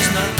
It's not